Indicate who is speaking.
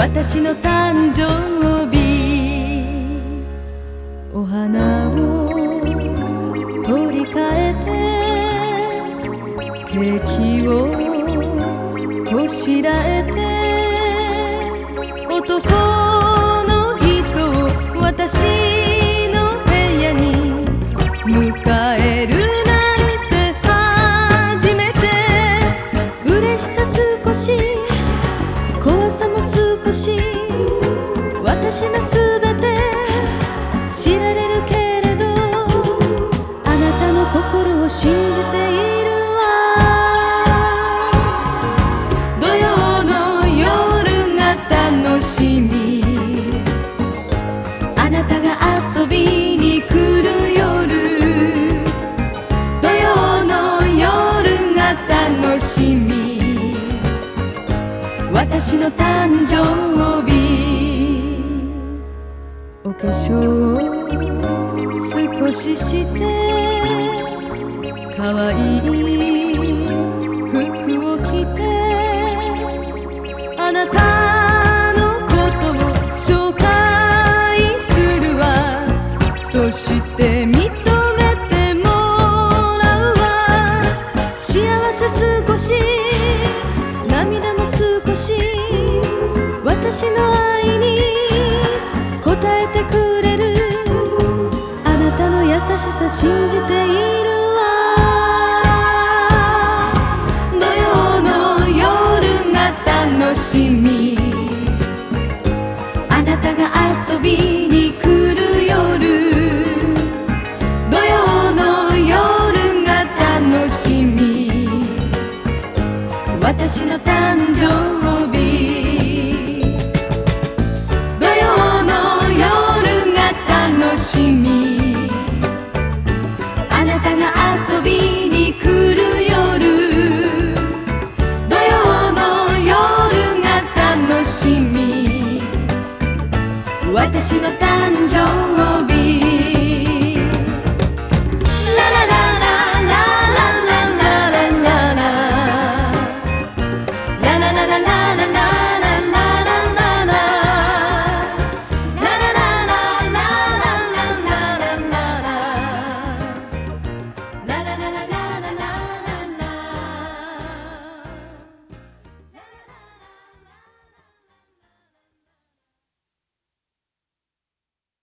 Speaker 1: 私の誕生日。お花を取り替えてケーキをこしらえて男の人を私の部屋に迎えるなんて初めて。嬉しさ少し怖さも少し私のすべて知られるけれどあなたの心を信じて私の誕生日お化粧を少しして可愛い服を着てあなたのことを紹介するわそして認めてもらうわ幸せ少し涙もし私の愛に応えてくれる。あなたの優しさ信じている。私の誕生日。土曜の夜が楽しみ。あなたが遊びに来る夜。土曜の夜が楽しみ。私の誕生日。